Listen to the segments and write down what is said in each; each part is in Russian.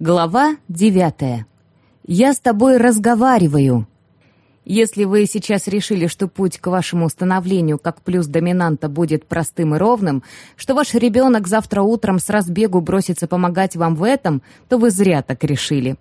Глава девятая. Я с тобой разговариваю. Если вы сейчас решили, что путь к вашему установлению как плюс доминанта будет простым и ровным, что ваш ребенок завтра утром с разбегу бросится помогать вам в этом, то вы зря так решили.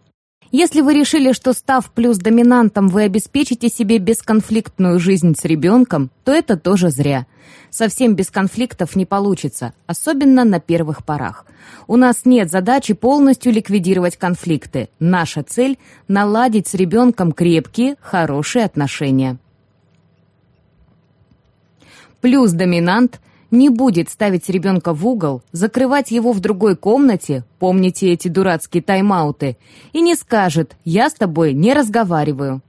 Если вы решили, что став плюс доминантом, вы обеспечите себе бесконфликтную жизнь с ребенком, то это тоже зря. Совсем без конфликтов не получится, особенно на первых порах. У нас нет задачи полностью ликвидировать конфликты. Наша цель – наладить с ребенком крепкие, хорошие отношения. Плюс доминант не будет ставить ребенка в угол, закрывать его в другой комнате, помните эти дурацкие тайм-ауты, и не скажет «я с тобой не разговариваю».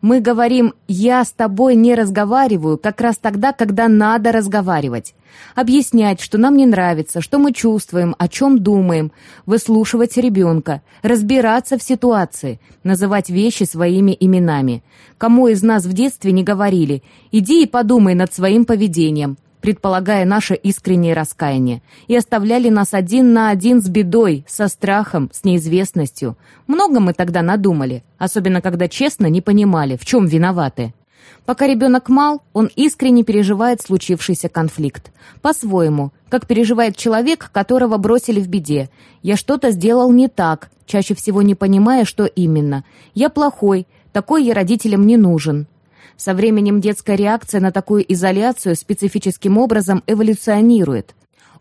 Мы говорим «я с тобой не разговариваю» как раз тогда, когда надо разговаривать. Объяснять, что нам не нравится, что мы чувствуем, о чем думаем, выслушивать ребенка, разбираться в ситуации, называть вещи своими именами. Кому из нас в детстве не говорили «иди и подумай над своим поведением», предполагая наше искреннее раскаяние, и оставляли нас один на один с бедой, со страхом, с неизвестностью. Много мы тогда надумали, особенно когда честно не понимали, в чем виноваты. Пока ребенок мал, он искренне переживает случившийся конфликт. По-своему, как переживает человек, которого бросили в беде. «Я что-то сделал не так», чаще всего не понимая, что именно. «Я плохой», «такой я родителям не нужен». Со временем детская реакция на такую изоляцию специфическим образом эволюционирует.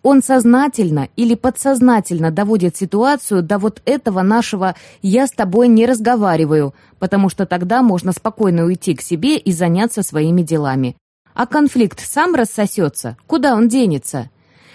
Он сознательно или подсознательно доводит ситуацию до вот этого нашего «я с тобой не разговариваю», потому что тогда можно спокойно уйти к себе и заняться своими делами. А конфликт сам рассосется, куда он денется?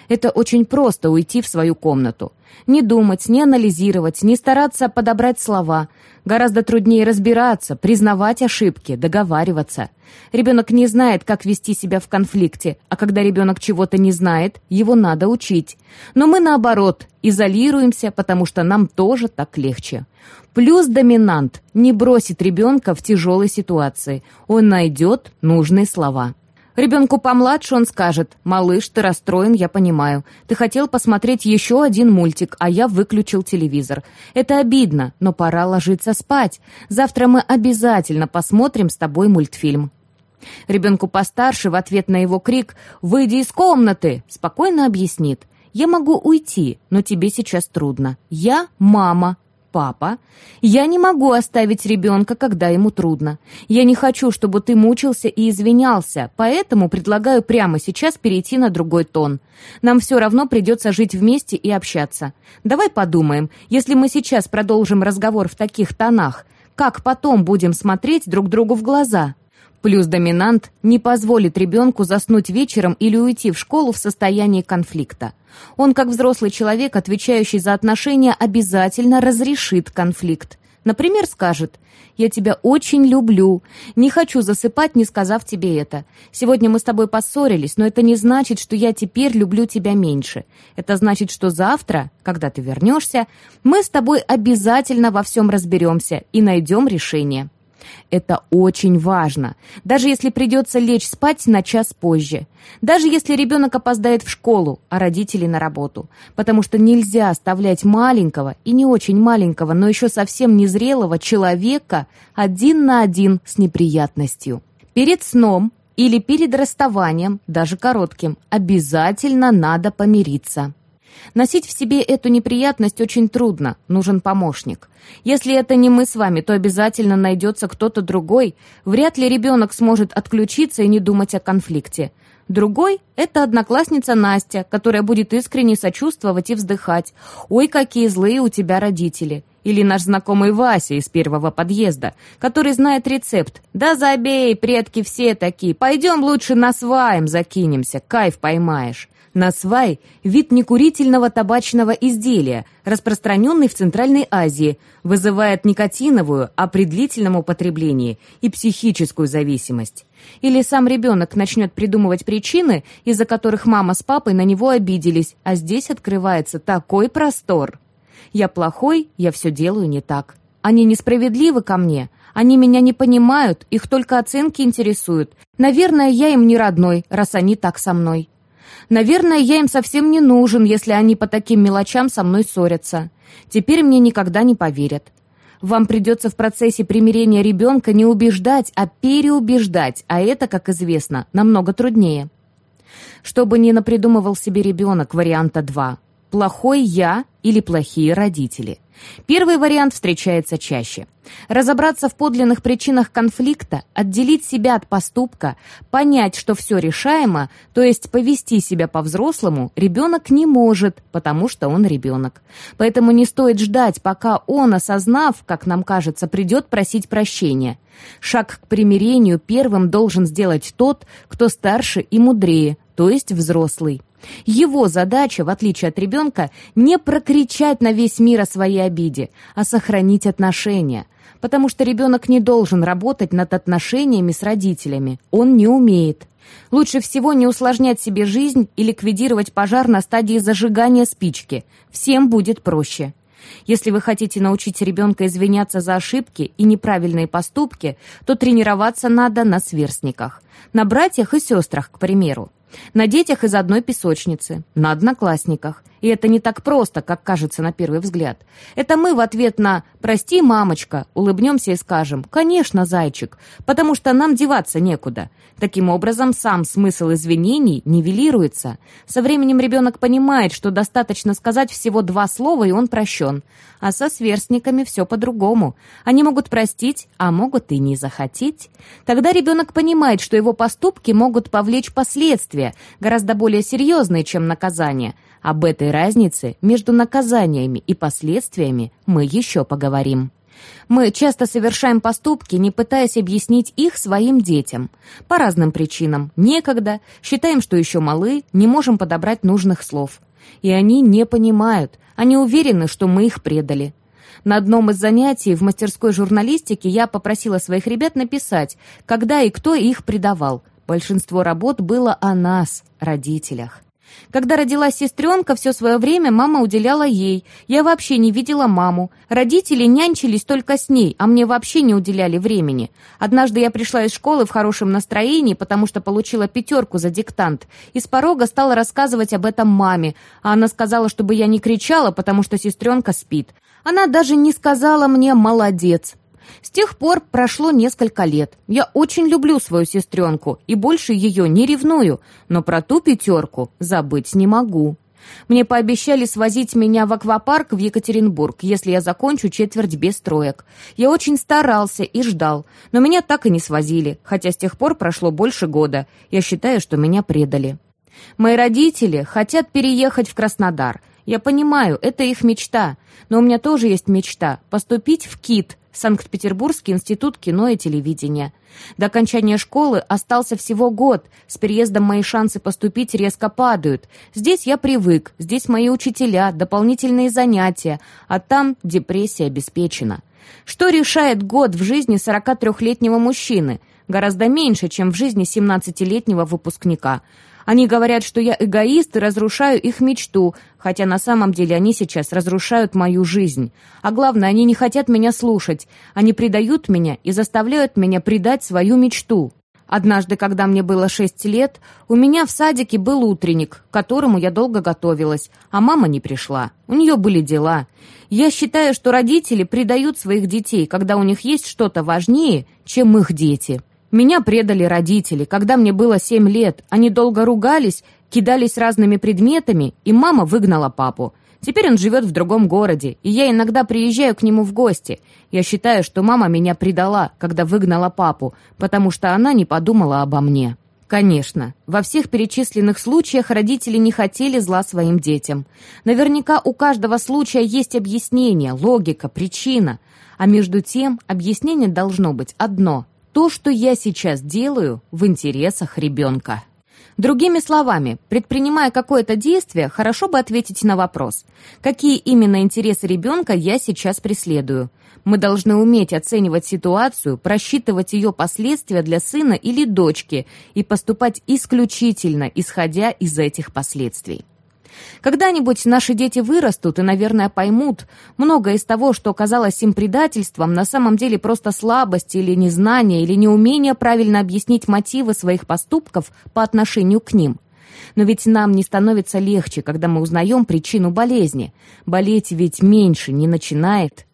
Это очень просто уйти в свою комнату. Не думать, не анализировать, не стараться подобрать слова. Гораздо труднее разбираться, признавать ошибки, договариваться. Ребенок не знает, как вести себя в конфликте, а когда ребенок чего-то не знает, его надо учить. Но мы наоборот, изолируемся, потому что нам тоже так легче. Плюс доминант не бросит ребенка в тяжелой ситуации. Он найдет нужные слова. Ребенку помладше он скажет, «Малыш, ты расстроен, я понимаю. Ты хотел посмотреть еще один мультик, а я выключил телевизор. Это обидно, но пора ложиться спать. Завтра мы обязательно посмотрим с тобой мультфильм». Ребенку постарше в ответ на его крик «Выйди из комнаты!» спокойно объяснит «Я могу уйти, но тебе сейчас трудно. Я мама, «Папа, я не могу оставить ребенка, когда ему трудно. Я не хочу, чтобы ты мучился и извинялся, поэтому предлагаю прямо сейчас перейти на другой тон. Нам все равно придется жить вместе и общаться. Давай подумаем, если мы сейчас продолжим разговор в таких тонах, как потом будем смотреть друг другу в глаза?» Плюс доминант не позволит ребенку заснуть вечером или уйти в школу в состоянии конфликта. Он, как взрослый человек, отвечающий за отношения, обязательно разрешит конфликт. Например, скажет «Я тебя очень люблю. Не хочу засыпать, не сказав тебе это. Сегодня мы с тобой поссорились, но это не значит, что я теперь люблю тебя меньше. Это значит, что завтра, когда ты вернешься, мы с тобой обязательно во всем разберемся и найдем решение». Это очень важно, даже если придется лечь спать на час позже, даже если ребенок опоздает в школу, а родители на работу, потому что нельзя оставлять маленького и не очень маленького, но еще совсем незрелого человека один на один с неприятностью. Перед сном или перед расставанием, даже коротким, обязательно надо помириться. Носить в себе эту неприятность очень трудно, нужен помощник. Если это не мы с вами, то обязательно найдется кто-то другой. Вряд ли ребенок сможет отключиться и не думать о конфликте. Другой – это одноклассница Настя, которая будет искренне сочувствовать и вздыхать. «Ой, какие злые у тебя родители!» Или наш знакомый Вася из первого подъезда, который знает рецепт. «Да забей, предки все такие, пойдем лучше на сваем закинемся, кайф поймаешь». Насвай – вид некурительного табачного изделия, распространенный в Центральной Азии, вызывает никотиновую, а при длительном употреблении и психическую зависимость. Или сам ребенок начнет придумывать причины, из-за которых мама с папой на него обиделись, а здесь открывается такой простор. «Я плохой, я все делаю не так. Они несправедливы ко мне, они меня не понимают, их только оценки интересуют. Наверное, я им не родной, раз они так со мной». Наверное, я им совсем не нужен, если они по таким мелочам со мной ссорятся. Теперь мне никогда не поверят. Вам придется в процессе примирения ребенка не убеждать, а переубеждать, а это, как известно, намного труднее. Чтобы не напридумывал себе ребенок варианта 2. Плохой я или плохие родители. Первый вариант встречается чаще. Разобраться в подлинных причинах конфликта, отделить себя от поступка, понять, что все решаемо, то есть повести себя по-взрослому, ребенок не может, потому что он ребенок. Поэтому не стоит ждать, пока он, осознав, как нам кажется, придет просить прощения. Шаг к примирению первым должен сделать тот, кто старше и мудрее, то есть взрослый. Его задача, в отличие от ребенка, не прокричать на весь мир о своей обиде, а сохранить отношения. Потому что ребенок не должен работать над отношениями с родителями. Он не умеет. Лучше всего не усложнять себе жизнь и ликвидировать пожар на стадии зажигания спички. Всем будет проще. Если вы хотите научить ребенка извиняться за ошибки и неправильные поступки, то тренироваться надо на сверстниках. На братьях и сестрах, к примеру. На детях из одной песочницы, на одноклассниках. И это не так просто, как кажется на первый взгляд. Это мы в ответ на «Прости, мамочка» улыбнемся и скажем «Конечно, зайчик», потому что нам деваться некуда. Таким образом, сам смысл извинений нивелируется. Со временем ребенок понимает, что достаточно сказать всего два слова, и он прощен. А со сверстниками все по-другому. Они могут простить, а могут и не захотеть. Тогда ребенок понимает, что его поступки могут повлечь последствия, гораздо более серьезные, чем наказание – об этой разнице между наказаниями и последствиями мы еще поговорим. Мы часто совершаем поступки, не пытаясь объяснить их своим детям. По разным причинам. Некогда, считаем, что еще малы, не можем подобрать нужных слов. И они не понимают, они уверены, что мы их предали. На одном из занятий в мастерской журналистики я попросила своих ребят написать, когда и кто их предавал. Большинство работ было о нас, родителях. Когда родилась сестренка, все свое время мама уделяла ей. Я вообще не видела маму. Родители нянчились только с ней, а мне вообще не уделяли времени. Однажды я пришла из школы в хорошем настроении, потому что получила пятерку за диктант. И с порога стала рассказывать об этом маме. А она сказала, чтобы я не кричала, потому что сестренка спит. Она даже не сказала мне «молодец». С тех пор прошло несколько лет. Я очень люблю свою сестренку и больше ее не ревную, но про ту пятерку забыть не могу. Мне пообещали свозить меня в аквапарк в Екатеринбург, если я закончу четверть без троек. Я очень старался и ждал, но меня так и не свозили, хотя с тех пор прошло больше года. Я считаю, что меня предали. Мои родители хотят переехать в Краснодар. Я понимаю, это их мечта, но у меня тоже есть мечта – поступить в КИТ, Санкт-Петербургский институт кино и телевидения. До окончания школы остался всего год. С переездом мои шансы поступить резко падают. Здесь я привык, здесь мои учителя, дополнительные занятия, а там депрессия обеспечена. Что решает год в жизни 43-летнего мужчины? Гораздо меньше, чем в жизни 17-летнего выпускника – они говорят, что я эгоист и разрушаю их мечту, хотя на самом деле они сейчас разрушают мою жизнь. А главное, они не хотят меня слушать. Они предают меня и заставляют меня предать свою мечту. Однажды, когда мне было шесть лет, у меня в садике был утренник, к которому я долго готовилась, а мама не пришла. У нее были дела. Я считаю, что родители предают своих детей, когда у них есть что-то важнее, чем их дети. Меня предали родители, когда мне было семь лет. Они долго ругались, кидались разными предметами, и мама выгнала папу. Теперь он живет в другом городе, и я иногда приезжаю к нему в гости. Я считаю, что мама меня предала, когда выгнала папу, потому что она не подумала обо мне. Конечно, во всех перечисленных случаях родители не хотели зла своим детям. Наверняка у каждого случая есть объяснение, логика, причина. А между тем, объяснение должно быть одно – то, что я сейчас делаю, в интересах ребенка. Другими словами, предпринимая какое-то действие, хорошо бы ответить на вопрос, какие именно интересы ребенка я сейчас преследую. Мы должны уметь оценивать ситуацию, просчитывать ее последствия для сына или дочки и поступать исключительно исходя из этих последствий. Когда-нибудь наши дети вырастут и, наверное, поймут, многое из того, что казалось им предательством, на самом деле просто слабость или незнание, или неумение правильно объяснить мотивы своих поступков по отношению к ним. Но ведь нам не становится легче, когда мы узнаем причину болезни. Болеть ведь меньше не начинает.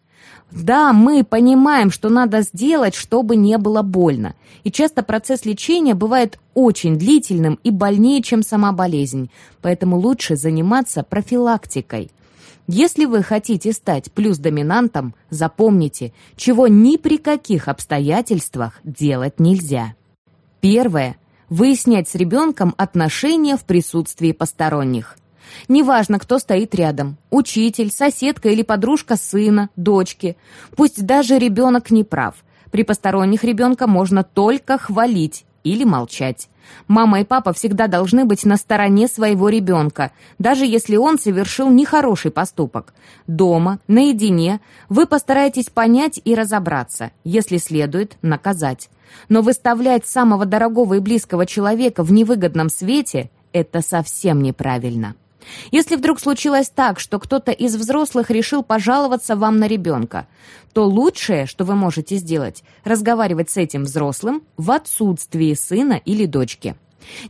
Да, мы понимаем, что надо сделать, чтобы не было больно. И часто процесс лечения бывает очень длительным и больнее, чем сама болезнь. Поэтому лучше заниматься профилактикой. Если вы хотите стать плюс-доминантом, запомните, чего ни при каких обстоятельствах делать нельзя. Первое. Выяснять с ребенком отношения в присутствии посторонних. Неважно, кто стоит рядом – учитель, соседка или подружка сына, дочки. Пусть даже ребенок не прав. При посторонних ребенка можно только хвалить или молчать. Мама и папа всегда должны быть на стороне своего ребенка, даже если он совершил нехороший поступок. Дома, наедине, вы постараетесь понять и разобраться, если следует, наказать. Но выставлять самого дорогого и близкого человека в невыгодном свете – это совсем неправильно. Если вдруг случилось так, что кто-то из взрослых решил пожаловаться вам на ребенка, то лучшее, что вы можете сделать, разговаривать с этим взрослым в отсутствии сына или дочки.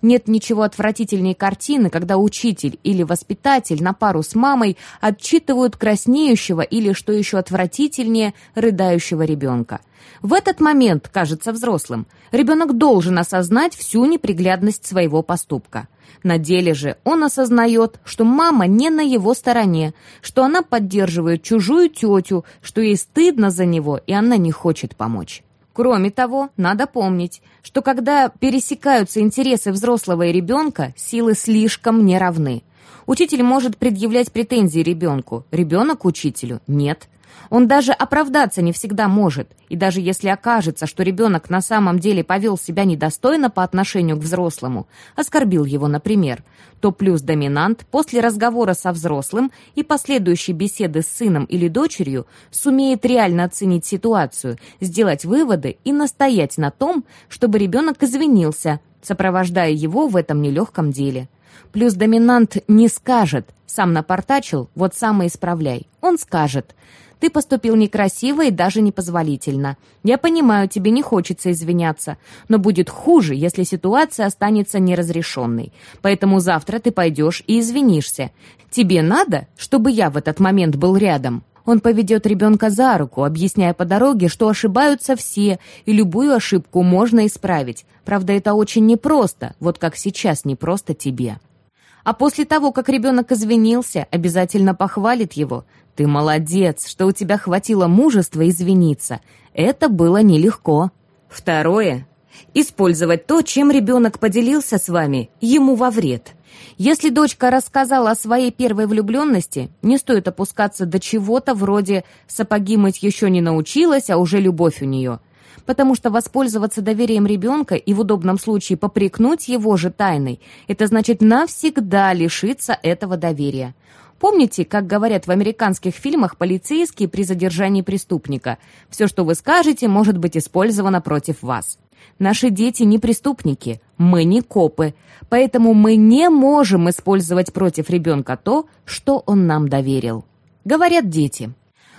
Нет ничего отвратительней картины, когда учитель или воспитатель на пару с мамой отчитывают краснеющего или, что еще отвратительнее, рыдающего ребенка. В этот момент, кажется взрослым, ребенок должен осознать всю неприглядность своего поступка. На деле же он осознает, что мама не на его стороне, что она поддерживает чужую тетю, что ей стыдно за него, и она не хочет помочь. Кроме того, надо помнить, что когда пересекаются интересы взрослого и ребенка, силы слишком не равны. Учитель может предъявлять претензии ребенку, ребенок учителю – нет. Он даже оправдаться не всегда может, и даже если окажется, что ребенок на самом деле повел себя недостойно по отношению к взрослому, оскорбил его, например, то плюс доминант после разговора со взрослым и последующей беседы с сыном или дочерью сумеет реально оценить ситуацию, сделать выводы и настоять на том, чтобы ребенок извинился, сопровождая его в этом нелегком деле. Плюс доминант не скажет «сам напортачил, вот сам и исправляй». Он скажет – ты поступил некрасиво и даже непозволительно. Я понимаю, тебе не хочется извиняться, но будет хуже, если ситуация останется неразрешенной. Поэтому завтра ты пойдешь и извинишься. Тебе надо, чтобы я в этот момент был рядом?» Он поведет ребенка за руку, объясняя по дороге, что ошибаются все, и любую ошибку можно исправить. Правда, это очень непросто, вот как сейчас непросто тебе. А после того, как ребенок извинился, обязательно похвалит его. «Ты молодец, что у тебя хватило мужества извиниться. Это было нелегко». Второе. Использовать то, чем ребенок поделился с вами, ему во вред. Если дочка рассказала о своей первой влюбленности, не стоит опускаться до чего-то вроде «сапоги мыть еще не научилась, а уже любовь у нее». Потому что воспользоваться доверием ребенка и в удобном случае попрекнуть его же тайной – это значит навсегда лишиться этого доверия. Помните, как говорят в американских фильмах полицейские при задержании преступника? Все, что вы скажете, может быть использовано против вас. Наши дети не преступники, мы не копы, поэтому мы не можем использовать против ребенка то, что он нам доверил. Говорят дети.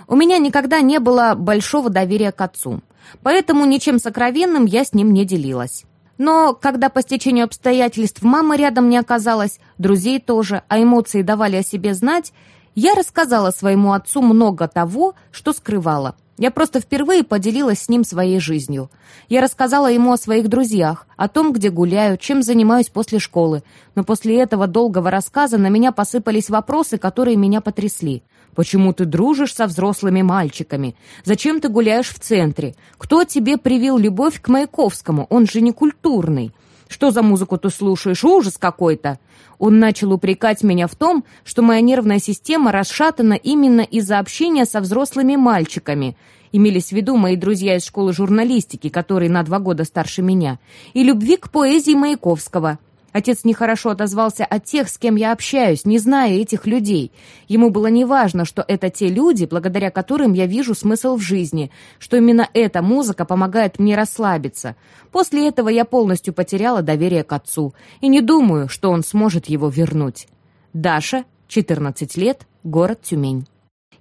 У меня никогда не было большого доверия к отцу, поэтому ничем сокровенным я с ним не делилась. Но когда по стечению обстоятельств мама рядом не оказалась, друзей тоже, а эмоции давали о себе знать, я рассказала своему отцу много того, что скрывала. Я просто впервые поделилась с ним своей жизнью. Я рассказала ему о своих друзьях, о том, где гуляю, чем занимаюсь после школы. Но после этого долгого рассказа на меня посыпались вопросы, которые меня потрясли. Почему ты дружишь со взрослыми мальчиками? Зачем ты гуляешь в центре? Кто тебе привил любовь к Маяковскому? Он же не культурный. Что за музыку ты слушаешь? Ужас какой-то!» Он начал упрекать меня в том, что моя нервная система расшатана именно из-за общения со взрослыми мальчиками. Имелись в виду мои друзья из школы журналистики, которые на два года старше меня, и любви к поэзии Маяковского. Отец нехорошо отозвался о тех, с кем я общаюсь, не зная этих людей. Ему было неважно, что это те люди, благодаря которым я вижу смысл в жизни, что именно эта музыка помогает мне расслабиться. После этого я полностью потеряла доверие к отцу и не думаю, что он сможет его вернуть. Даша, 14 лет, город Тюмень.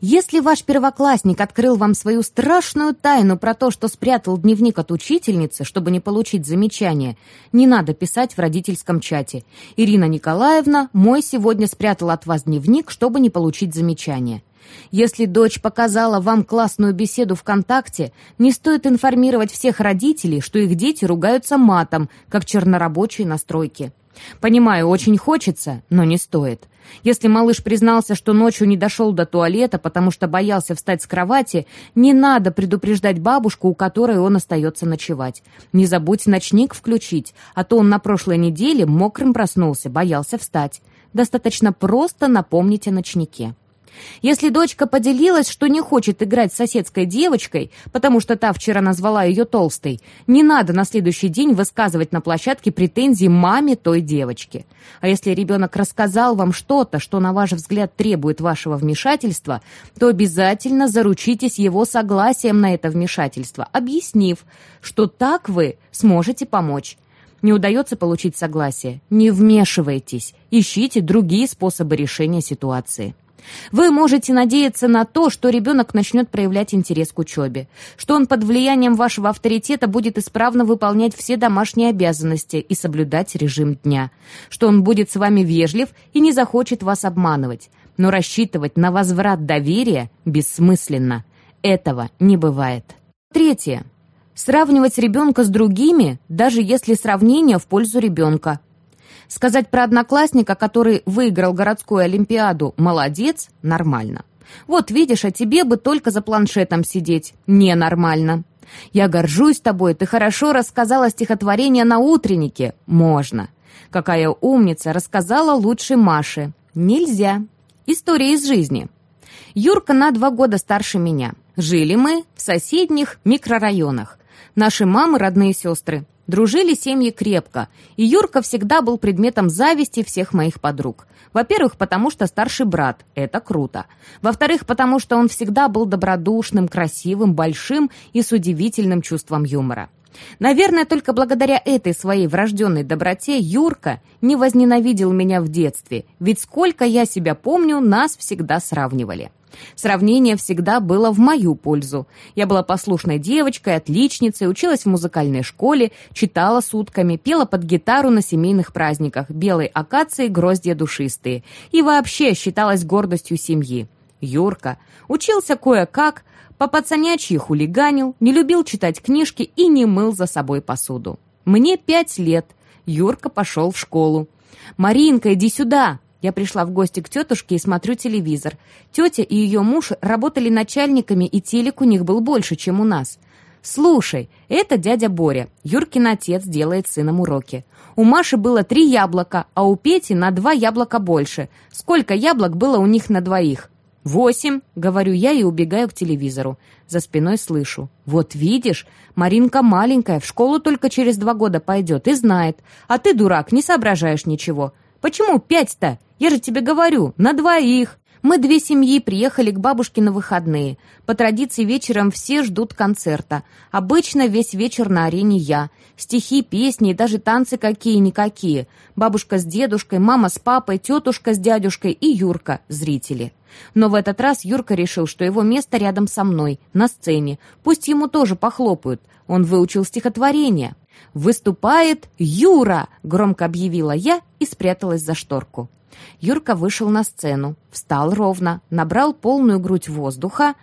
Если ваш первоклассник открыл вам свою страшную тайну про то, что спрятал дневник от учительницы, чтобы не получить замечания, не надо писать в родительском чате. Ирина Николаевна, мой сегодня спрятал от вас дневник, чтобы не получить замечания. Если дочь показала вам классную беседу ВКонтакте, не стоит информировать всех родителей, что их дети ругаются матом, как чернорабочие на стройке. Понимаю, очень хочется, но не стоит. Если малыш признался, что ночью не дошел до туалета, потому что боялся встать с кровати, не надо предупреждать бабушку, у которой он остается ночевать. Не забудь ночник включить, а то он на прошлой неделе мокрым проснулся, боялся встать. Достаточно просто напомнить о ночнике. Если дочка поделилась, что не хочет играть с соседской девочкой, потому что та вчера назвала ее толстой, не надо на следующий день высказывать на площадке претензии маме той девочки. А если ребенок рассказал вам что-то, что, на ваш взгляд, требует вашего вмешательства, то обязательно заручитесь его согласием на это вмешательство, объяснив, что так вы сможете помочь. Не удается получить согласие? Не вмешивайтесь, ищите другие способы решения ситуации. Вы можете надеяться на то, что ребенок начнет проявлять интерес к учебе, что он под влиянием вашего авторитета будет исправно выполнять все домашние обязанности и соблюдать режим дня, что он будет с вами вежлив и не захочет вас обманывать. Но рассчитывать на возврат доверия бессмысленно. Этого не бывает. Третье. Сравнивать ребенка с другими, даже если сравнение в пользу ребенка. Сказать про одноклассника, который выиграл городскую олимпиаду «молодец» – нормально. Вот видишь, а тебе бы только за планшетом сидеть. Ненормально. Я горжусь тобой, ты хорошо рассказала стихотворение на утреннике. Можно. Какая умница, рассказала лучше Маши. Нельзя. История из жизни. Юрка на два года старше меня. Жили мы в соседних микрорайонах. Наши мамы родные сестры. Дружили семьи крепко, и Юрка всегда был предметом зависти всех моих подруг. Во-первых, потому что старший брат – это круто. Во-вторых, потому что он всегда был добродушным, красивым, большим и с удивительным чувством юмора. Наверное, только благодаря этой своей врожденной доброте Юрка не возненавидел меня в детстве, ведь сколько я себя помню, нас всегда сравнивали. Сравнение всегда было в мою пользу. Я была послушной девочкой, отличницей, училась в музыкальной школе, читала сутками, пела под гитару на семейных праздниках, белой акации гроздья душистые. И вообще считалась гордостью семьи. Юрка учился кое-как, по пацанячьи хулиганил, не любил читать книжки и не мыл за собой посуду. Мне пять лет. Юрка пошел в школу. «Маринка, иди сюда!» Я пришла в гости к тетушке и смотрю телевизор. Тетя и ее муж работали начальниками, и телек у них был больше, чем у нас. «Слушай, это дядя Боря. Юркин отец делает сыном уроки. У Маши было три яблока, а у Пети на два яблока больше. Сколько яблок было у них на двоих?» «Восемь», — говорю я и убегаю к телевизору. За спиной слышу. «Вот видишь, Маринка маленькая, в школу только через два года пойдет и знает. А ты, дурак, не соображаешь ничего. Почему пять-то? Я же тебе говорю, на двоих. Мы две семьи приехали к бабушке на выходные. По традиции вечером все ждут концерта. Обычно весь вечер на арене я. Стихи, песни и даже танцы какие-никакие. Бабушка с дедушкой, мама с папой, тетушка с дядюшкой и Юрка – зрители. Но в этот раз Юрка решил, что его место рядом со мной, на сцене. Пусть ему тоже похлопают. Он выучил стихотворение. «Выступает Юра!» — громко объявила я и спряталась за шторку. Юрка вышел на сцену, встал ровно, набрал полную грудь воздуха.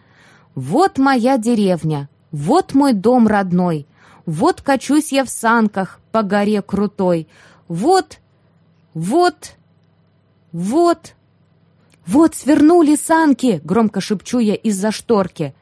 «Вот моя деревня! Вот мой дом родной! Вот качусь я в санках по горе крутой! Вот, вот, вот!» «Вот свернули санки!» — громко шепчу я из-за шторки.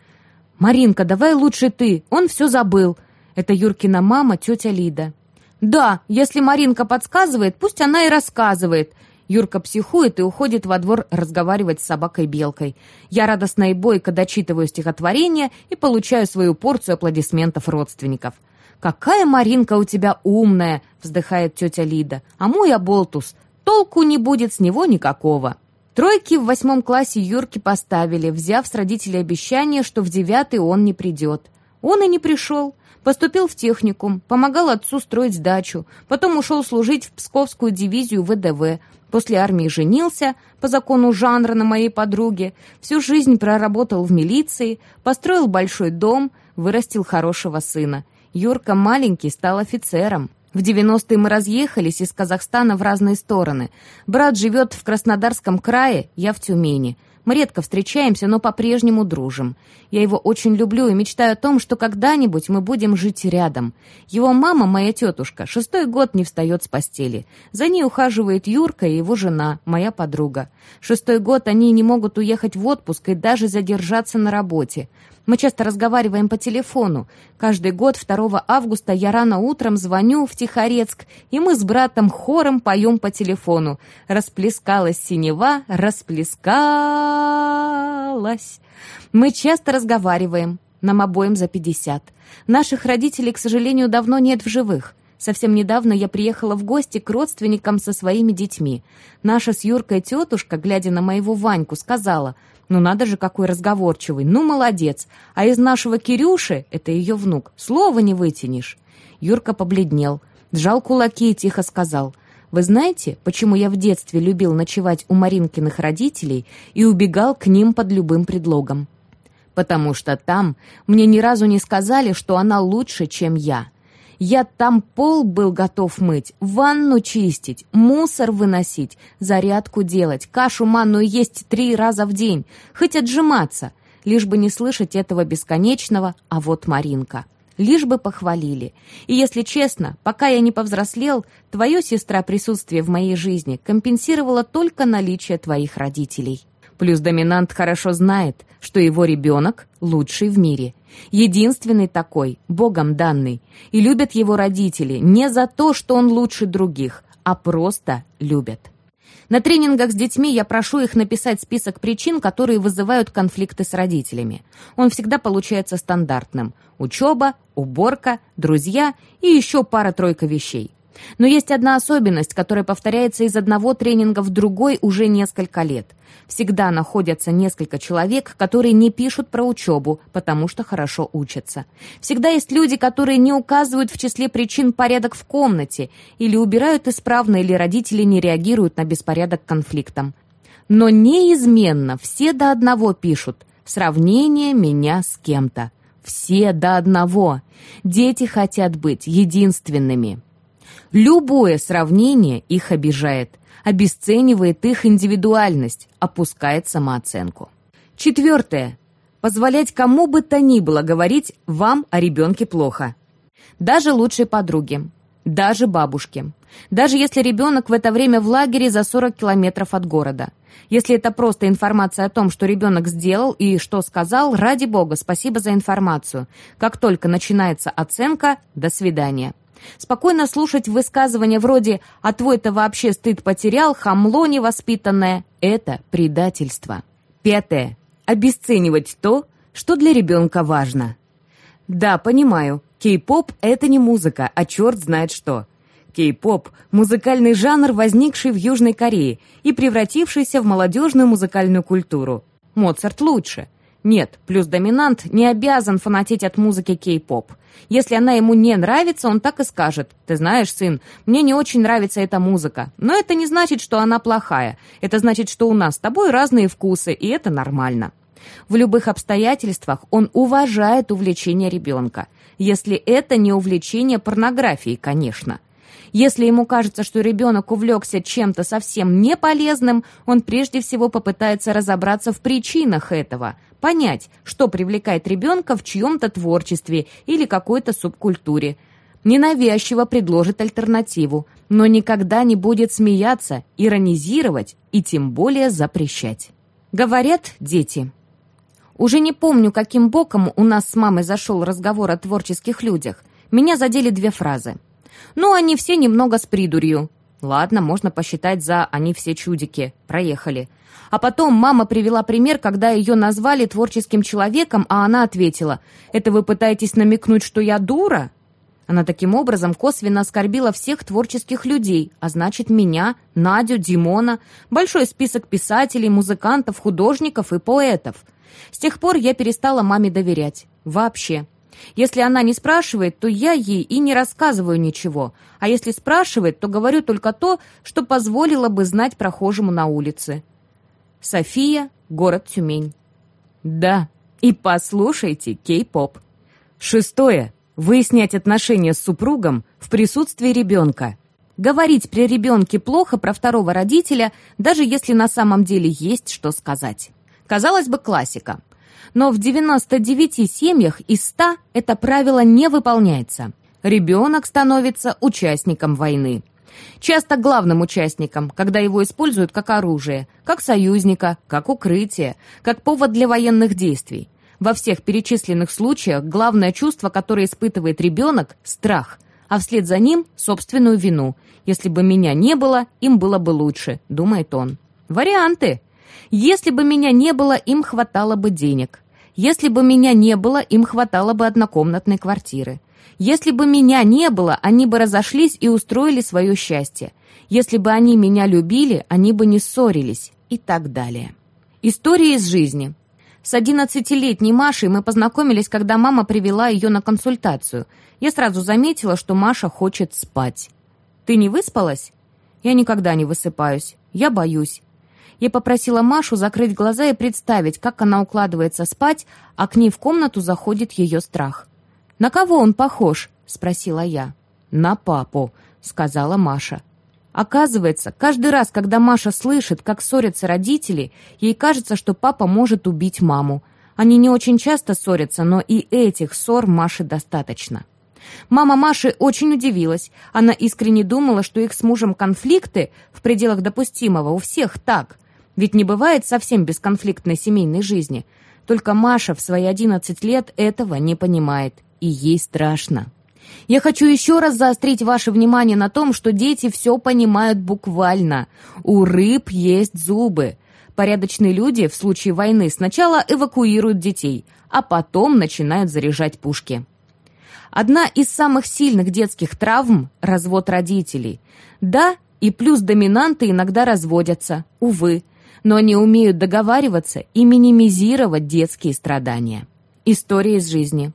«Маринка, давай лучше ты, он все забыл!» Это Юркина мама, тетя Лида. «Да, если Маринка подсказывает, пусть она и рассказывает». Юрка психует и уходит во двор разговаривать с собакой-белкой. Я радостно и бойко дочитываю стихотворение и получаю свою порцию аплодисментов родственников. «Какая Маринка у тебя умная!» — вздыхает тетя Лида. «А мой оболтус! Толку не будет с него никакого!» Тройки в восьмом классе Юрки поставили, взяв с родителей обещание, что в девятый он не придет. Он и не пришел. Поступил в техникум, помогал отцу строить дачу, потом ушел служить в Псковскую дивизию ВДВ, после армии женился, по закону жанра на моей подруге, всю жизнь проработал в милиции, построил большой дом, вырастил хорошего сына. Юрка маленький стал офицером. В 90-е мы разъехались из Казахстана в разные стороны. Брат живет в Краснодарском крае, я в Тюмени. Мы редко встречаемся, но по-прежнему дружим. Я его очень люблю и мечтаю о том, что когда-нибудь мы будем жить рядом. Его мама, моя тетушка, шестой год не встает с постели. За ней ухаживает Юрка и его жена, моя подруга. Шестой год они не могут уехать в отпуск и даже задержаться на работе. Мы часто разговариваем по телефону. Каждый год 2 августа я рано утром звоню в Тихорецк, и мы с братом хором поем по телефону. Расплескалась синева, расплескалась. Мы часто разговариваем. Нам обоим за 50. Наших родителей, к сожалению, давно нет в живых. Совсем недавно я приехала в гости к родственникам со своими детьми. Наша с Юркой тетушка, глядя на моего Ваньку, сказала — ну надо же, какой разговорчивый. Ну, молодец. А из нашего Кирюши, это ее внук, слова не вытянешь. Юрка побледнел, сжал кулаки и тихо сказал. Вы знаете, почему я в детстве любил ночевать у Маринкиных родителей и убегал к ним под любым предлогом? Потому что там мне ни разу не сказали, что она лучше, чем я. Я там пол был готов мыть, ванну чистить, мусор выносить, зарядку делать, кашу манную есть три раза в день, хоть отжиматься, лишь бы не слышать этого бесконечного «а вот Маринка». Лишь бы похвалили. И если честно, пока я не повзрослел, твое сестра присутствие в моей жизни компенсировало только наличие твоих родителей. Плюс доминант хорошо знает, что его ребенок лучший в мире. Единственный такой, Богом данный. И любят его родители не за то, что он лучше других, а просто любят. На тренингах с детьми я прошу их написать список причин, которые вызывают конфликты с родителями. Он всегда получается стандартным. Учеба, уборка, друзья и еще пара-тройка вещей. Но есть одна особенность, которая повторяется из одного тренинга в другой уже несколько лет. Всегда находятся несколько человек, которые не пишут про учебу, потому что хорошо учатся. Всегда есть люди, которые не указывают в числе причин порядок в комнате, или убирают исправно, или родители не реагируют на беспорядок конфликтом. Но неизменно все до одного пишут «сравнение меня с кем-то». Все до одного. Дети хотят быть единственными. Любое сравнение их обижает, обесценивает их индивидуальность, опускает самооценку. Четвертое. Позволять кому бы то ни было говорить вам о ребенке плохо. Даже лучшей подруге, даже бабушке. Даже если ребенок в это время в лагере за 40 километров от города. Если это просто информация о том, что ребенок сделал и что сказал, ради бога, спасибо за информацию. Как только начинается оценка, до свидания. Спокойно слушать высказывания вроде «а твой-то вообще стыд потерял, хамло невоспитанное» — это предательство. Пятое. Обесценивать то, что для ребенка важно. Да, понимаю, кей-поп — это не музыка, а черт знает что. Кей-поп — музыкальный жанр, возникший в Южной Корее и превратившийся в молодежную музыкальную культуру. Моцарт лучше — нет, плюс доминант не обязан фанатеть от музыки кей-поп. Если она ему не нравится, он так и скажет. «Ты знаешь, сын, мне не очень нравится эта музыка». Но это не значит, что она плохая. Это значит, что у нас с тобой разные вкусы, и это нормально. В любых обстоятельствах он уважает увлечение ребенка. Если это не увлечение порнографией, конечно. Если ему кажется, что ребенок увлекся чем-то совсем не полезным, он прежде всего попытается разобраться в причинах этого – понять, что привлекает ребенка в чьем-то творчестве или какой-то субкультуре. Ненавязчиво предложит альтернативу, но никогда не будет смеяться, иронизировать и тем более запрещать. Говорят дети. Уже не помню, каким боком у нас с мамой зашел разговор о творческих людях. Меня задели две фразы. «Ну, они все немного с придурью». Ладно, можно посчитать за «они все чудики». Проехали. А потом мама привела пример, когда ее назвали творческим человеком, а она ответила, «Это вы пытаетесь намекнуть, что я дура?» Она таким образом косвенно оскорбила всех творческих людей, а значит меня, Надю, Димона, большой список писателей, музыкантов, художников и поэтов. С тех пор я перестала маме доверять. Вообще. Если она не спрашивает, то я ей и не рассказываю ничего, а если спрашивает, то говорю только то, что позволило бы знать прохожему на улице. София, город Тюмень. Да, и послушайте кей-поп. Шестое. Выяснять отношения с супругом в присутствии ребенка. Говорить при ребенке плохо про второго родителя, даже если на самом деле есть что сказать. Казалось бы, классика. Но в 99 семьях из 100 это правило не выполняется. Ребенок становится участником войны. Часто главным участником, когда его используют как оружие, как союзника, как укрытие, как повод для военных действий. Во всех перечисленных случаях главное чувство, которое испытывает ребенок – страх, а вслед за ним – собственную вину. Если бы меня не было, им было бы лучше, думает он. Варианты. Если бы меня не было, им хватало бы денег. Если бы меня не было, им хватало бы однокомнатной квартиры. Если бы меня не было, они бы разошлись и устроили свое счастье. Если бы они меня любили, они бы не ссорились. И так далее. История из жизни. С одиннадцатилетней Машей мы познакомились, когда мама привела ее на консультацию. Я сразу заметила, что Маша хочет спать. «Ты не выспалась?» «Я никогда не высыпаюсь. Я боюсь. Я попросила Машу закрыть глаза и представить, как она укладывается спать, а к ней в комнату заходит ее страх. «На кого он похож?» — спросила я. «На папу», — сказала Маша. Оказывается, каждый раз, когда Маша слышит, как ссорятся родители, ей кажется, что папа может убить маму. Они не очень часто ссорятся, но и этих ссор Маше достаточно. Мама Маши очень удивилась. Она искренне думала, что их с мужем конфликты в пределах допустимого у всех так. Ведь не бывает совсем бесконфликтной семейной жизни. Только Маша в свои 11 лет этого не понимает, и ей страшно. Я хочу еще раз заострить ваше внимание на том, что дети все понимают буквально. У рыб есть зубы. Порядочные люди в случае войны сначала эвакуируют детей, а потом начинают заряжать пушки. Одна из самых сильных детских травм – развод родителей. Да, и плюс доминанты иногда разводятся, увы, но они умеют договариваться и минимизировать детские страдания. История из жизни.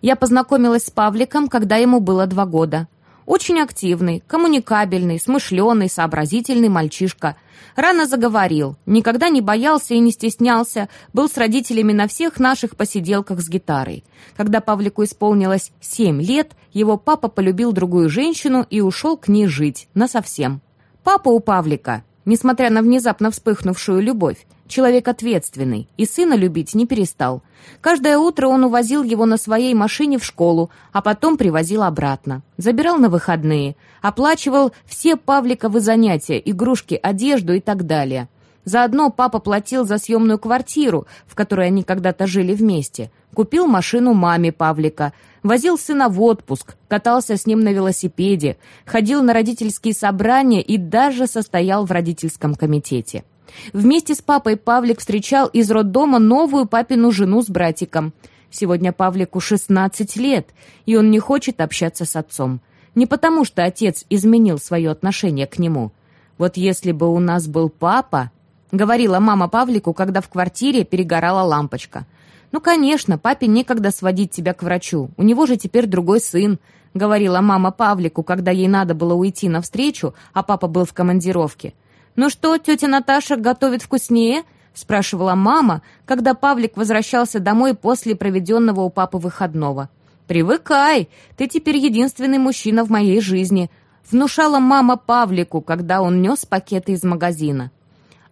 Я познакомилась с Павликом, когда ему было два года. Очень активный, коммуникабельный, смышленый, сообразительный мальчишка. Рано заговорил, никогда не боялся и не стеснялся, был с родителями на всех наших посиделках с гитарой. Когда Павлику исполнилось семь лет, его папа полюбил другую женщину и ушел к ней жить, насовсем. Папа у Павлика несмотря на внезапно вспыхнувшую любовь. Человек ответственный, и сына любить не перестал. Каждое утро он увозил его на своей машине в школу, а потом привозил обратно. Забирал на выходные, оплачивал все Павликовы занятия, игрушки, одежду и так далее. Заодно папа платил за съемную квартиру, в которой они когда-то жили вместе. Купил машину маме Павлика, возил сына в отпуск, катался с ним на велосипеде, ходил на родительские собрания и даже состоял в родительском комитете. Вместе с папой Павлик встречал из роддома новую папину жену с братиком. Сегодня Павлику 16 лет, и он не хочет общаться с отцом. Не потому, что отец изменил свое отношение к нему. Вот если бы у нас был папа, — говорила мама Павлику, когда в квартире перегорала лампочка. «Ну, конечно, папе некогда сводить тебя к врачу. У него же теперь другой сын», — говорила мама Павлику, когда ей надо было уйти навстречу, а папа был в командировке. «Ну что, тетя Наташа готовит вкуснее?» — спрашивала мама, когда Павлик возвращался домой после проведенного у папы выходного. «Привыкай, ты теперь единственный мужчина в моей жизни», — внушала мама Павлику, когда он нес пакеты из магазина.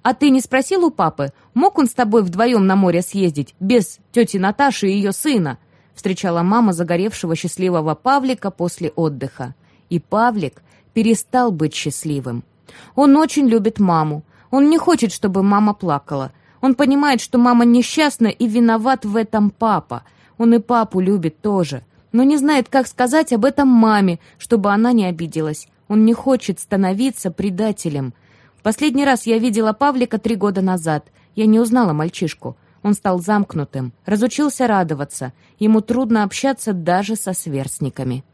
«А ты не спросил у папы, мог он с тобой вдвоем на море съездить, без тети Наташи и ее сына?» встречала мама загоревшего счастливого Павлика после отдыха. И Павлик перестал быть счастливым. Он очень любит маму. Он не хочет, чтобы мама плакала. Он понимает, что мама несчастна и виноват в этом папа. Он и папу любит тоже. Но не знает, как сказать об этом маме, чтобы она не обиделась. Он не хочет становиться предателем – Последний раз я видела Павлика три года назад. Я не узнала мальчишку. Он стал замкнутым, разучился радоваться. Ему трудно общаться даже со сверстниками.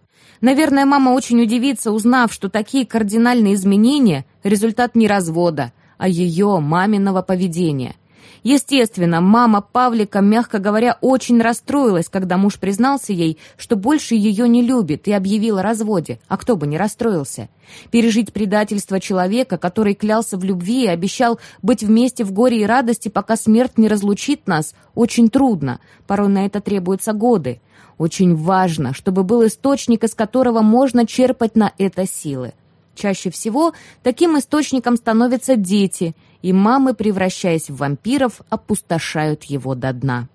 Наверное, мама очень удивится, узнав, что такие кардинальные изменения – результат не развода, а ее, маминого поведения. Естественно, мама Павлика, мягко говоря, очень расстроилась, когда муж признался ей, что больше ее не любит и объявил о разводе. А кто бы не расстроился? Пережить предательство человека, который клялся в любви и обещал быть вместе в горе и радости, пока смерть не разлучит нас, очень трудно. Порой на это требуются годы. Очень важно, чтобы был источник, из которого можно черпать на это силы. Чаще всего таким источником становятся дети, и мамы, превращаясь в вампиров, опустошают его до дна.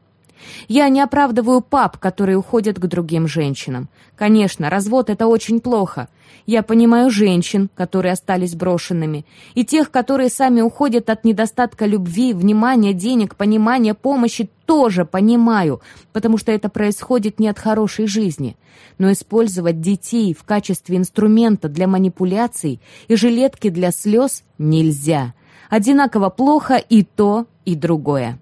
Я не оправдываю пап, которые уходят к другим женщинам. Конечно, развод — это очень плохо. Я понимаю женщин, которые остались брошенными, и тех, которые сами уходят от недостатка любви, внимания, денег, понимания, помощи, тоже понимаю, потому что это происходит не от хорошей жизни. Но использовать детей в качестве инструмента для манипуляций и жилетки для слез нельзя. Одинаково плохо и то, и другое.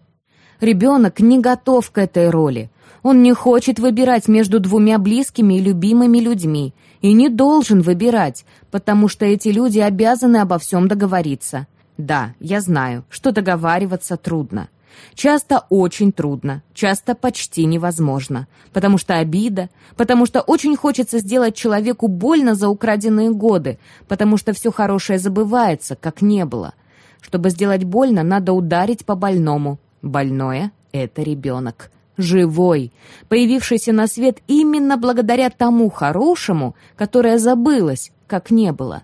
Ребенок не готов к этой роли. Он не хочет выбирать между двумя близкими и любимыми людьми. И не должен выбирать, потому что эти люди обязаны обо всем договориться. Да, я знаю, что договариваться трудно. Часто очень трудно, часто почти невозможно, потому что обида, потому что очень хочется сделать человеку больно за украденные годы, потому что все хорошее забывается, как не было. Чтобы сделать больно, надо ударить по больному, Больное — это ребенок. Живой, появившийся на свет именно благодаря тому хорошему, которое забылось, как не было.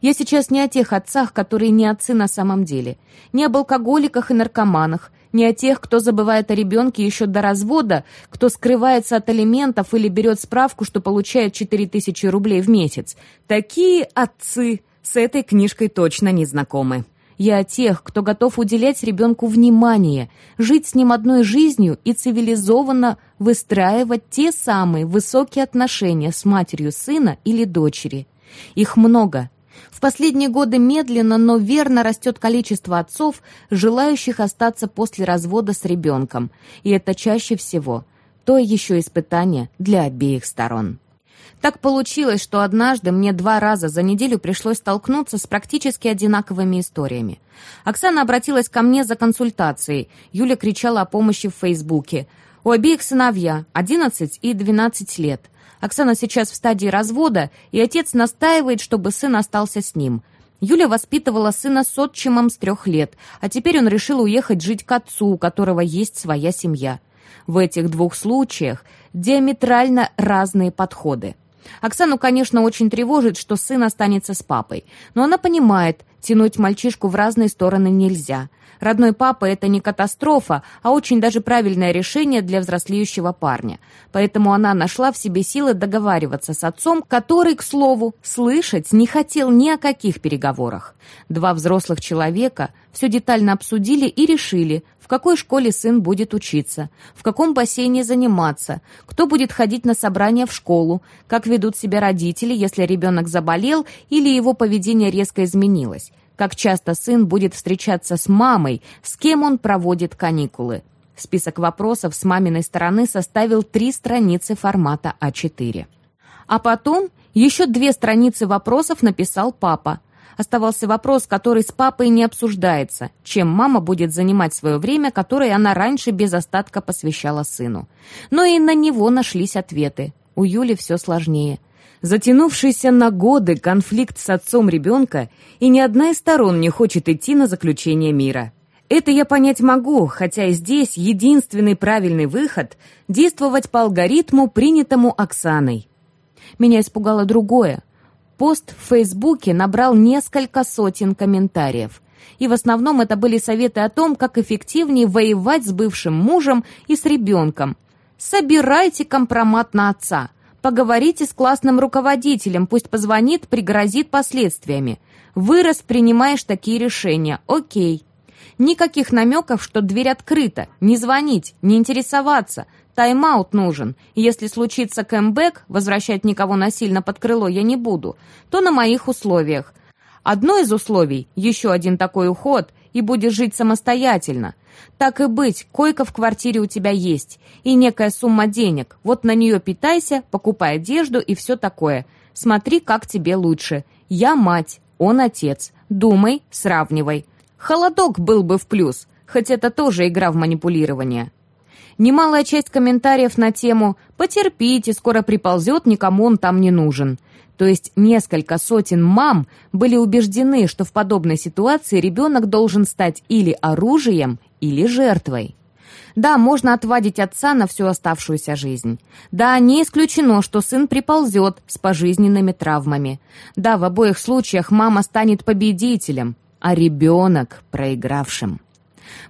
Я сейчас не о тех отцах, которые не отцы на самом деле, не об алкоголиках и наркоманах, не о тех, кто забывает о ребенке еще до развода, кто скрывается от алиментов или берет справку, что получает 4000 рублей в месяц. Такие отцы с этой книжкой точно не знакомы. Я о тех, кто готов уделять ребенку внимание, жить с ним одной жизнью и цивилизованно выстраивать те самые высокие отношения с матерью сына или дочери. Их много. В последние годы медленно, но верно растет количество отцов, желающих остаться после развода с ребенком. И это чаще всего то еще испытание для обеих сторон. Так получилось, что однажды мне два раза за неделю пришлось столкнуться с практически одинаковыми историями. Оксана обратилась ко мне за консультацией. Юля кричала о помощи в Фейсбуке. У обеих сыновья, 11 и 12 лет. Оксана сейчас в стадии развода, и отец настаивает, чтобы сын остался с ним. Юля воспитывала сына с отчимом с трех лет, а теперь он решил уехать жить к отцу, у которого есть своя семья. В этих двух случаях диаметрально разные подходы. Оксану, конечно, очень тревожит, что сын останется с папой. Но она понимает, тянуть мальчишку в разные стороны нельзя. Родной папа – это не катастрофа, а очень даже правильное решение для взрослеющего парня. Поэтому она нашла в себе силы договариваться с отцом, который, к слову, слышать не хотел ни о каких переговорах. Два взрослых человека все детально обсудили и решили, в какой школе сын будет учиться, в каком бассейне заниматься, кто будет ходить на собрания в школу, как ведут себя родители, если ребенок заболел или его поведение резко изменилось, как часто сын будет встречаться с мамой, с кем он проводит каникулы. Список вопросов с маминой стороны составил три страницы формата А4. А потом еще две страницы вопросов написал папа – Оставался вопрос, который с папой не обсуждается, чем мама будет занимать свое время, которое она раньше без остатка посвящала сыну. Но и на него нашлись ответы. У Юли все сложнее. Затянувшийся на годы конфликт с отцом ребенка, и ни одна из сторон не хочет идти на заключение мира. Это я понять могу, хотя и здесь единственный правильный выход – действовать по алгоритму, принятому Оксаной. Меня испугало другое. Пост в Фейсбуке набрал несколько сотен комментариев. И в основном это были советы о том, как эффективнее воевать с бывшим мужем и с ребенком. Собирайте компромат на отца. Поговорите с классным руководителем, пусть позвонит, пригрозит последствиями. Вырос, принимаешь такие решения. Окей. Никаких намеков, что дверь открыта. Не звонить, не интересоваться. Тайм-аут нужен. Если случится кэмбэк, возвращать никого насильно под крыло я не буду, то на моих условиях. Одно из условий – еще один такой уход, и будешь жить самостоятельно. Так и быть, койка в квартире у тебя есть, и некая сумма денег. Вот на нее питайся, покупай одежду и все такое. Смотри, как тебе лучше. Я мать, он отец. Думай, сравнивай. Холодок был бы в плюс. хоть это тоже игра в манипулирование. Немалая часть комментариев на тему «потерпите, скоро приползет, никому он там не нужен». То есть несколько сотен мам были убеждены, что в подобной ситуации ребенок должен стать или оружием, или жертвой. Да, можно отвадить отца на всю оставшуюся жизнь. Да, не исключено, что сын приползет с пожизненными травмами. Да, в обоих случаях мама станет победителем, а ребенок – проигравшим.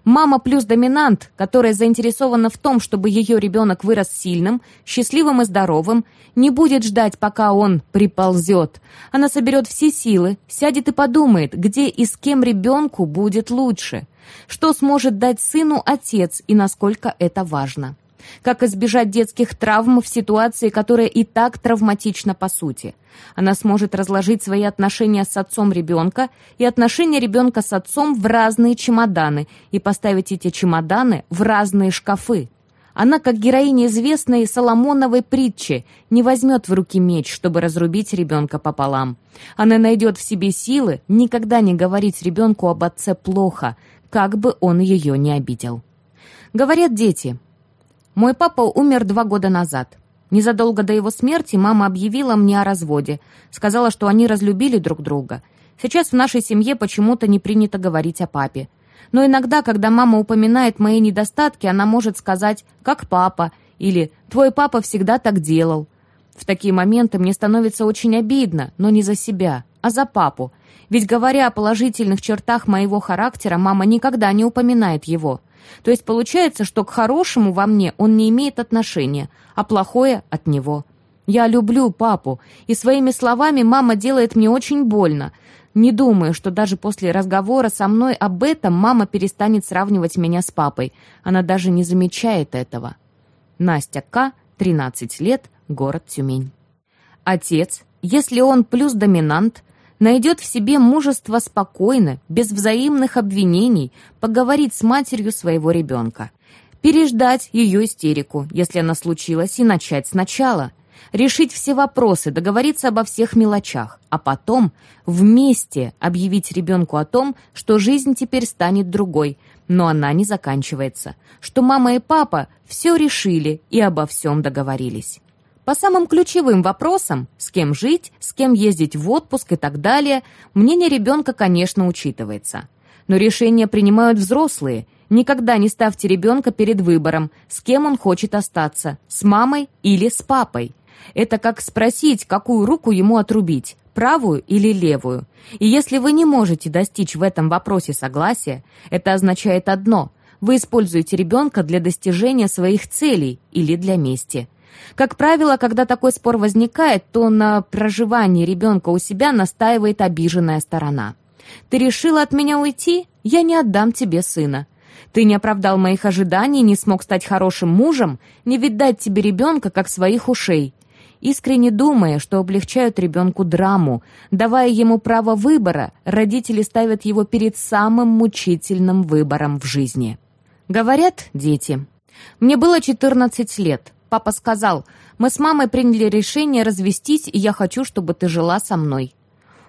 Мама плюс доминант, которая заинтересована в том, чтобы ее ребенок вырос сильным, счастливым и здоровым, не будет ждать, пока он приползет. Она соберет все силы, сядет и подумает, где и с кем ребенку будет лучше. Что сможет дать сыну отец и насколько это важно. Как избежать детских травм в ситуации, которая и так травматична по сути. Она сможет разложить свои отношения с отцом ребенка и отношения ребенка с отцом в разные чемоданы и поставить эти чемоданы в разные шкафы. Она, как героиня известной Соломоновой притчи, не возьмет в руки меч, чтобы разрубить ребенка пополам. Она найдет в себе силы никогда не говорить ребенку об отце плохо, как бы он ее не обидел. Говорят дети, мой папа умер два года назад. Незадолго до его смерти мама объявила мне о разводе. Сказала, что они разлюбили друг друга. Сейчас в нашей семье почему-то не принято говорить о папе. Но иногда, когда мама упоминает мои недостатки, она может сказать «как папа» или «твой папа всегда так делал». В такие моменты мне становится очень обидно, но не за себя, а за папу. Ведь говоря о положительных чертах моего характера, мама никогда не упоминает его – то есть получается, что к хорошему во мне он не имеет отношения, а плохое от него. Я люблю папу, и своими словами мама делает мне очень больно. Не думаю, что даже после разговора со мной об этом мама перестанет сравнивать меня с папой. Она даже не замечает этого. Настя К., 13 лет, город Тюмень. Отец, если он плюс доминант, найдет в себе мужество спокойно, без взаимных обвинений, поговорить с матерью своего ребенка. Переждать ее истерику, если она случилась, и начать сначала. Решить все вопросы, договориться обо всех мелочах, а потом вместе объявить ребенку о том, что жизнь теперь станет другой, но она не заканчивается, что мама и папа все решили и обо всем договорились. По самым ключевым вопросам, с кем жить, с кем ездить в отпуск и так далее, мнение ребенка, конечно, учитывается. Но решения принимают взрослые. Никогда не ставьте ребенка перед выбором, с кем он хочет остаться, с мамой или с папой. Это как спросить, какую руку ему отрубить, правую или левую. И если вы не можете достичь в этом вопросе согласия, это означает одно – вы используете ребенка для достижения своих целей или для мести. Как правило, когда такой спор возникает, то на проживании ребенка у себя настаивает обиженная сторона. «Ты решила от меня уйти? Я не отдам тебе сына. Ты не оправдал моих ожиданий, не смог стать хорошим мужем, не видать тебе ребенка, как своих ушей». Искренне думая, что облегчают ребенку драму, давая ему право выбора, родители ставят его перед самым мучительным выбором в жизни. Говорят дети. «Мне было 14 лет. Папа сказал, мы с мамой приняли решение развестись, и я хочу, чтобы ты жила со мной.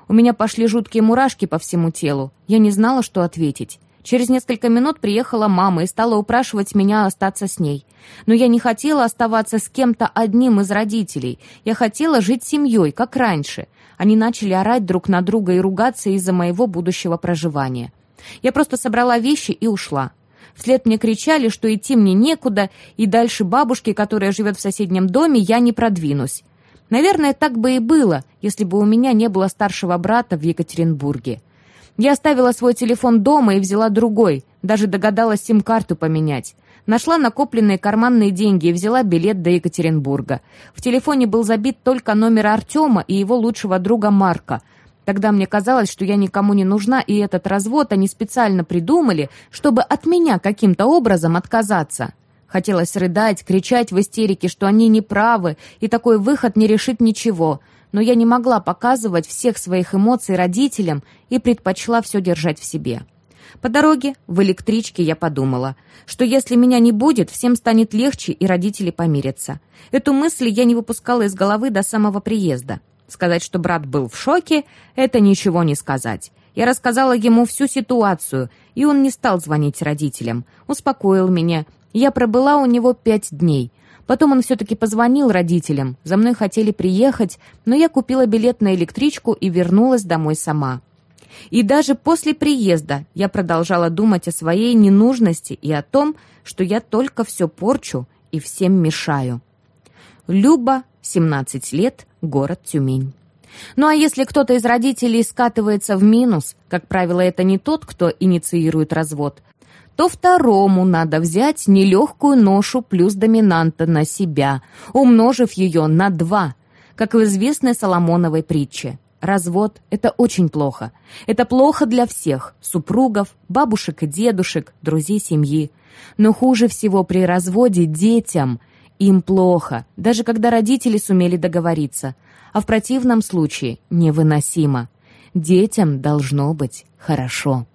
У меня пошли жуткие мурашки по всему телу. Я не знала, что ответить. Через несколько минут приехала мама и стала упрашивать меня остаться с ней. Но я не хотела оставаться с кем-то одним из родителей. Я хотела жить семьей, как раньше. Они начали орать друг на друга и ругаться из-за моего будущего проживания. Я просто собрала вещи и ушла. Вслед мне кричали, что идти мне некуда, и дальше бабушки, которая живет в соседнем доме, я не продвинусь. Наверное, так бы и было, если бы у меня не было старшего брата в Екатеринбурге. Я оставила свой телефон дома и взяла другой, даже догадалась сим-карту поменять. Нашла накопленные карманные деньги и взяла билет до Екатеринбурга. В телефоне был забит только номер Артема и его лучшего друга Марка – Тогда мне казалось, что я никому не нужна, и этот развод они специально придумали, чтобы от меня каким-то образом отказаться. Хотелось рыдать, кричать в истерике, что они не правы, и такой выход не решит ничего. Но я не могла показывать всех своих эмоций родителям и предпочла все держать в себе. По дороге в электричке я подумала, что если меня не будет, всем станет легче и родители помирятся. Эту мысль я не выпускала из головы до самого приезда. Сказать, что брат был в шоке, это ничего не сказать. Я рассказала ему всю ситуацию, и он не стал звонить родителям. Успокоил меня. Я пробыла у него пять дней. Потом он все-таки позвонил родителям. За мной хотели приехать, но я купила билет на электричку и вернулась домой сама. И даже после приезда я продолжала думать о своей ненужности и о том, что я только все порчу и всем мешаю. Люба, 17 лет, город Тюмень. Ну а если кто-то из родителей скатывается в минус, как правило, это не тот, кто инициирует развод, то второму надо взять нелегкую ношу плюс доминанта на себя, умножив ее на два, как в известной Соломоновой притче. Развод – это очень плохо. Это плохо для всех – супругов, бабушек и дедушек, друзей семьи. Но хуже всего при разводе детям. Им плохо, даже когда родители сумели договориться. А в противном случае невыносимо. Детям должно быть хорошо.